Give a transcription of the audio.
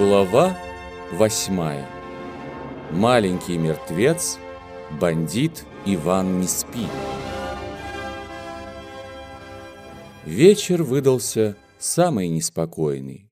Глава восьмая. Маленький мертвец, бандит Иван не спи. Вечер выдался самый неспокойный.